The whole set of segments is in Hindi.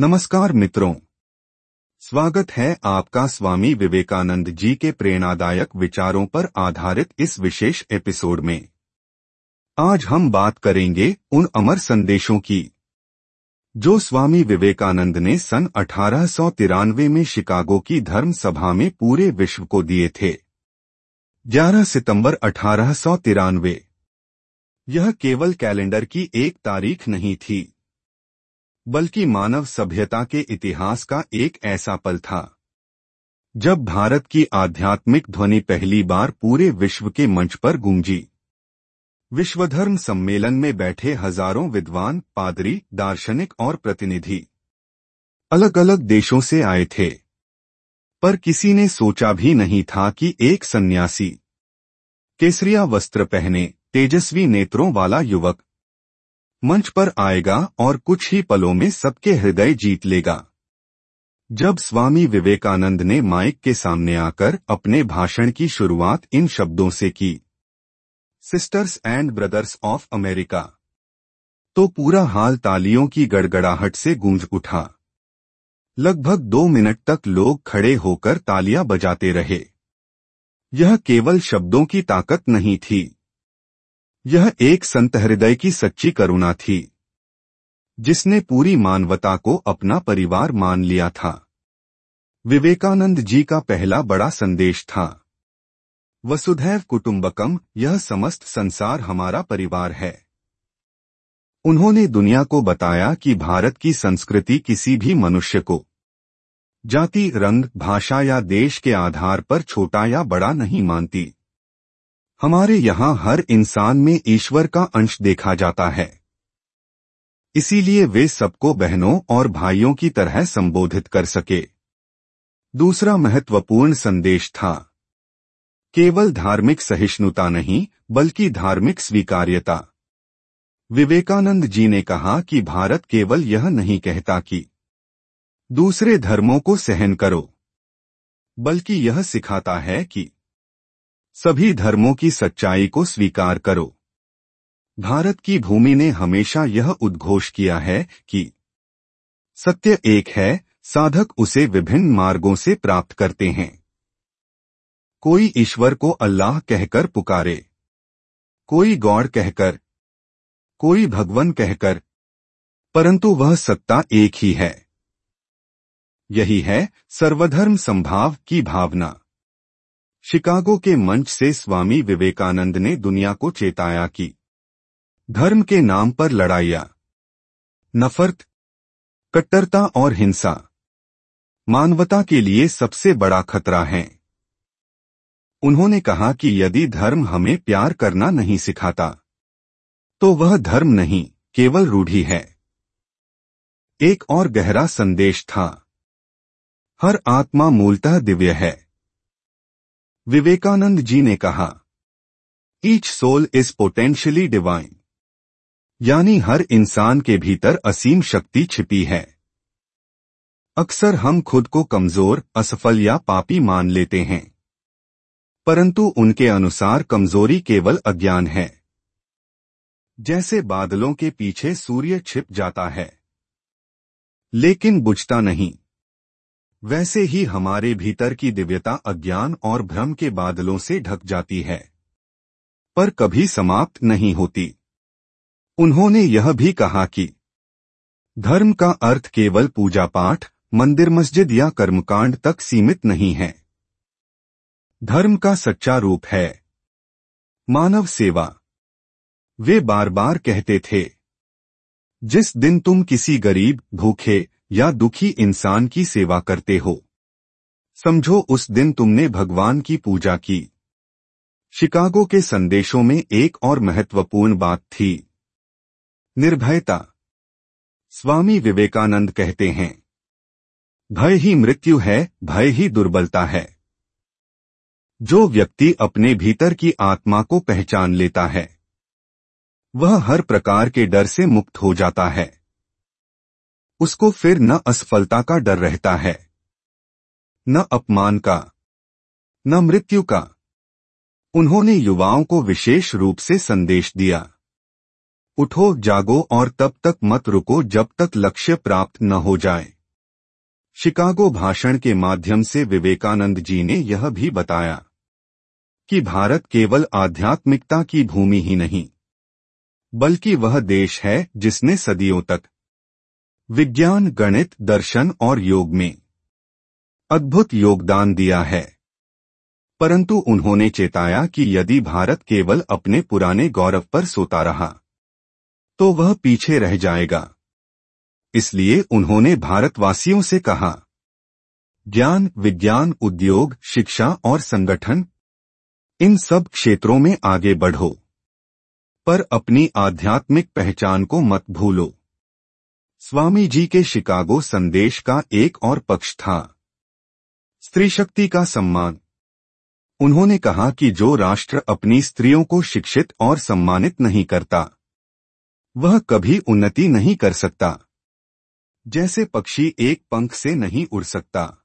नमस्कार मित्रों। स्वागत है आपका स्वामी विवेकानंद जी के प्रेरणादायक विचारों पर आधारित इस विशेष एपिसोड में। आज हम बात करेंगे उन अमर संदेशों की, जो स्वामी विवेकानंद ने सन अठारह सौ तिरानवे में शिकागो की धर्म सभा में पूरे विश्व को दिए थे। 11 सितंबर अठारह सौ तिरानवे। यह केवल कैलेंडर की एक तारीख नहीं थी। बल्कि मानव सभ्यता के इतिहास का एक ऐसा पल था। जब भारत की आध्यात्मिक ध्वनि पहली बार पूरे विश्व के मंच पर गूंजी। विश्वधर्म सम्मेलन में बैठे हज़ारों विद्वान, पादरी, दार्शनिक और प्रतिनिधि अलग अलग देशों से आए थे। पर किसी ने सोचा भी नहीं था कि एक सन्यासी, केसरिया वस्त्र पहने, तेजस्वी नेत्रों वाला युवक मंच पर आएगा और कुछ ही पलों में सबके हृदय जीत लेगा। जब स्वामी विवेकानंद ने माइक के सामने आकर अपने भाषण की शुरुआत इन शब्दों से की sisters and brothers of America तो पूरा हाल तालियों की गड़गड़ाहट से गूंज उठा। लगभग दो मिनट तक लोग खड़े होकर तालियाँ बजाते रहे। यह केवल शब्दों की ताकत नहीं थी। यह एक संत हृदय की सच्ची करुणा थी, जिसने पूरी मानवता को अपना परिवार मान लिया था। विवेकानंद जी का पहला बड़ा संदेश था, वसुधैव कुटुंबकम, यह समस्त संसार हमारा परिवार है। उन्होंने दुनिया को बताया कि भारत की संस्कृति किसी भी मनुष्य को, जाति, रंग, भाषा या देश के आधार पर छोटा या बड़ा नहीं मानती। हमारे यहाँ हर इंसान में ईश्वर का अंश देखा जाता है। इसीलिए वे सबको बहनों और भाइयों की तरह संबोधित कर सके। दूसरा महत्वपूर्ण संदेश था। केवल धार्मिक सहिष्णुता नहीं, बल्कि धार्मिक स्वीकार्यता। विवेकानंद जी ने कहा कि भारत केवल यह नहीं कहता कि दूसरे धर्मों को सहन करो, बल्कि यह सिखाता है कि सभी धर्मों की सच्चाई को स्वीकार करो। भारत की भूमि ने हमेशा यह उद्घोष किया है कि सत्य एक है, साधक उसे विभिन्न मार्गों से प्राप्त करते हैं। कोई ईश्वर को अल्लाह कहकर पुकारे। कोई गौड़ कहकर। कोई भगवान कहकर। परंतु वह सत्ता एक ही है। यही है सर्वधर्म संभाव की भावना। शिकागो के मंच से स्वामी विवेकानंद ने दुनिया को चेताया कि धर्म के नाम पर लड़ाइया, नफरत, कट्टरता और हिंसा मानवता के लिए सबसे बड़ा खतरा है। उन्होंने कहा कि यदि धर्म हमें प्यार करना नहीं सिखाता तो वह धर्म नहीं, केवल रूढ़ी है। एक और गहरा संदेश था, हर आत्मा मूलतः दिव्य है। विवेकानंद जी ने कहा, each soul is potentially divine. यानी हर इंसान के भीतर असीम शक्ति छिपी है। अक्सर हम खुद को कमज़ोर, असफल या पापी मान लेते हैं। परंतु उनके अनुसार कमज़ोरी केवल अज्ञान है। जैसे बादलों के पीछे सूर्य छिप जाता है। लेकिन बुझता नहीं। वैसे ही हमारे भीतर की दिव्यता अज्ञान और भ्रम के बादलों से ढक जाती है। पर कभी समाप्त नहीं होती। उन्होंने यह भी कहा कि धर्म का अर्थ केवल पूजा पाठ मंदिर मस्जिद या कर्मकांड तक सीमित नहीं है। धर्म का सच्चा रूप है। मानव सेवा। वे बार बार कहते थे, जिस दिन तुम किसी गरीब, भूखे या दुखी इंसान की सेवा करते हो। समझो उस दिन तुमने भगवान की पूजा की। शिकागो के संदेशों में एक और महत्वपूर्ण बात थी। निर्भयता। स्वामी विवेकानंद कहते हैं, भय ही मृत्यु है, भय ही दुर्बलता है। जो व्यक्ति अपने भीतर की आत्मा को पहचान लेता है, वह हर प्रकार के डर से मुक्त हो जाता है। उसको फिर न असफलता का डर रहता है, न अपमान का, न मृत्यु का। उन्होंने युवाओं को विशेष रूप से संदेश दिया। उठो, जागो और तब तक मत रुको जब तक लक्ष्य प्राप्त न हो जाए। शिकागो भाषण के माध्यम से विवेकानंद जी ने यह भी बताया कि भारत केवल आध्यात्मिकता की भूमि ही नहीं, बल्कि वह देश है जिसने सदियों तक विज्ञान, गणित, दर्शन और योग में अद्भुत योगदान दिया है। परंतु उन्होंने चेताया कि यदि भारत केवल अपने पुराने गौरव पर सोता रहा तो वह पीछे रह जाएगा। इसलिए उन्होंने भारतवासियों से कहा, ज्ञान, विज्ञान, उद्योग, शिक्षा और संगठन, इन सब क्षेत्रों में आगे बढ़ो, पर अपनी आध्यात्मिक पहचान को मत भूलो। स्वामी जी के शिकागो संदेश का एक और पक्ष था। स्त्री शक्ति का सम्मान। उन्होंने कहा कि जो राष्ट्र अपनी स्त्रियों को शिक्षित और सम्मानित नहीं करता, वह कभी उन्नति नहीं कर सकता। जैसे पक्षी एक पंख से नहीं उड़ सकता,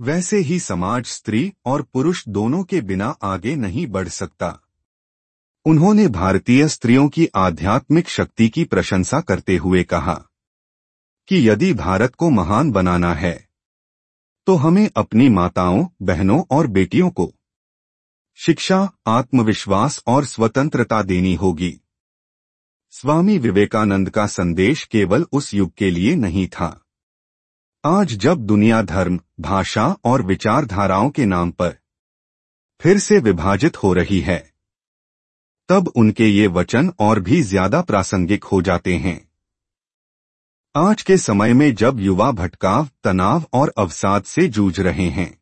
वैसे ही समाज स्त्री और पुरुष दोनों के बिना आगे नहीं बढ़ सकता। उन्होंने भारतीय स्त्रियों की आध्यात्मिक शक्ति की प्रशंसा करते हुए कहा कि यदि भारत को महान बनाना है तो हमें अपनी माताओं, बहनों और बेटियों को शिक्षा, आत्मविश्वास और स्वतंत्रता देनी होगी। स्वामी विवेकानंद का संदेश केवल उस युग के लिए नहीं था। आज जब दुनिया धर्म, भाषा और विचारधाराओं के नाम पर फिर से विभाजित हो रही है तब उनके ये वचन और भी ज़्यादा प्रासंगिक हो जाते हैं। आज के समय में जब युवा भटकाव, तनाव और अवसाद से जूझ रहे हैं,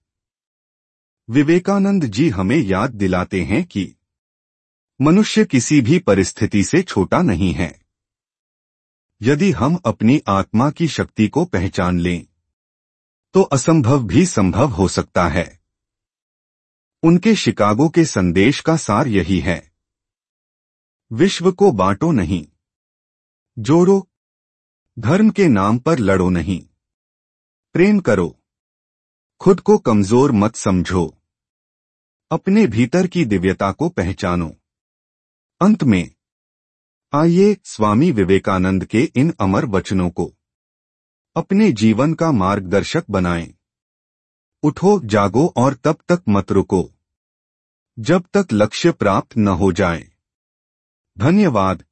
विवेकानंद जी हमें याद दिलाते हैं कि मनुष्य किसी भी परिस्थिति से छोटा नहीं है। यदि हम अपनी आत्मा की शक्ति को पहचान लें तो असंभव भी संभव हो सकता है। उनके शिकागो के संदेश का सार यही है। विश्व को बांटो नहीं। जोड़ो। धर्म के नाम पर लड़ो नहीं। प्रेम करो। खुद को कमज़ोर मत समझो। अपने भीतर की दिव्यता को पहचानो। अंत में, आइए स्वामी विवेकानंद के इन अमर वचनों को अपने जीवन का मार्गदर्शक बनाएँ। उठो, जागो और तब तक मत रुको। जब तक लक्ष्य प्राप्त न हो जाए। धन्यवाद।